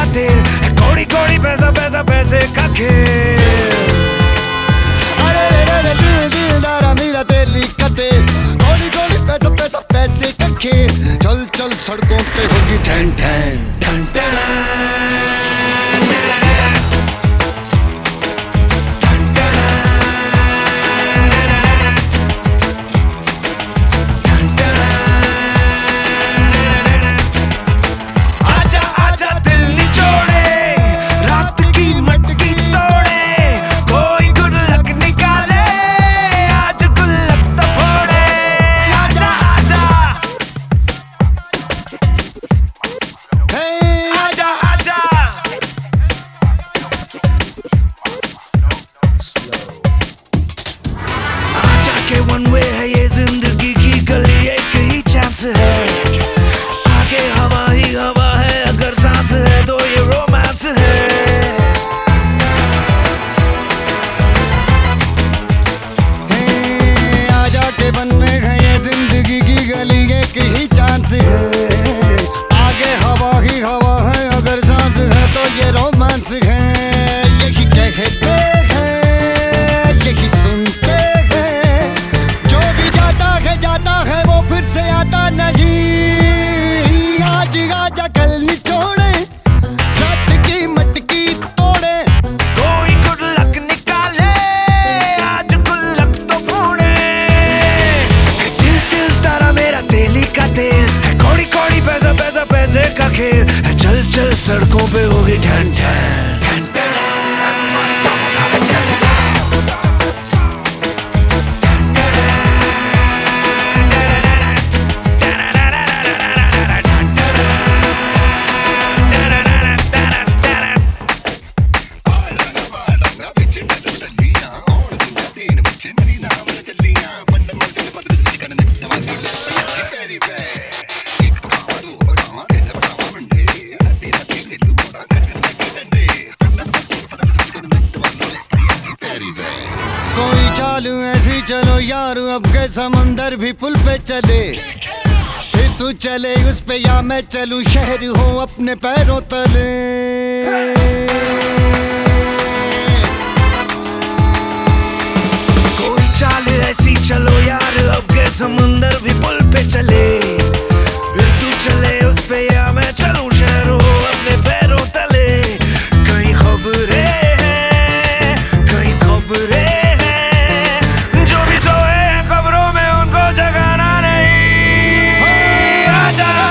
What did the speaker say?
खातिर। तेल है कौड़ी कौड़ी पैसा पैसा पैसे का खेल। one way. कोई चालू ऐसी चलो यार, अब के समंदर भी पुल पे चले। फिर तू चले उस पे या मैं चलू, शहर हो अपने पैरों तले।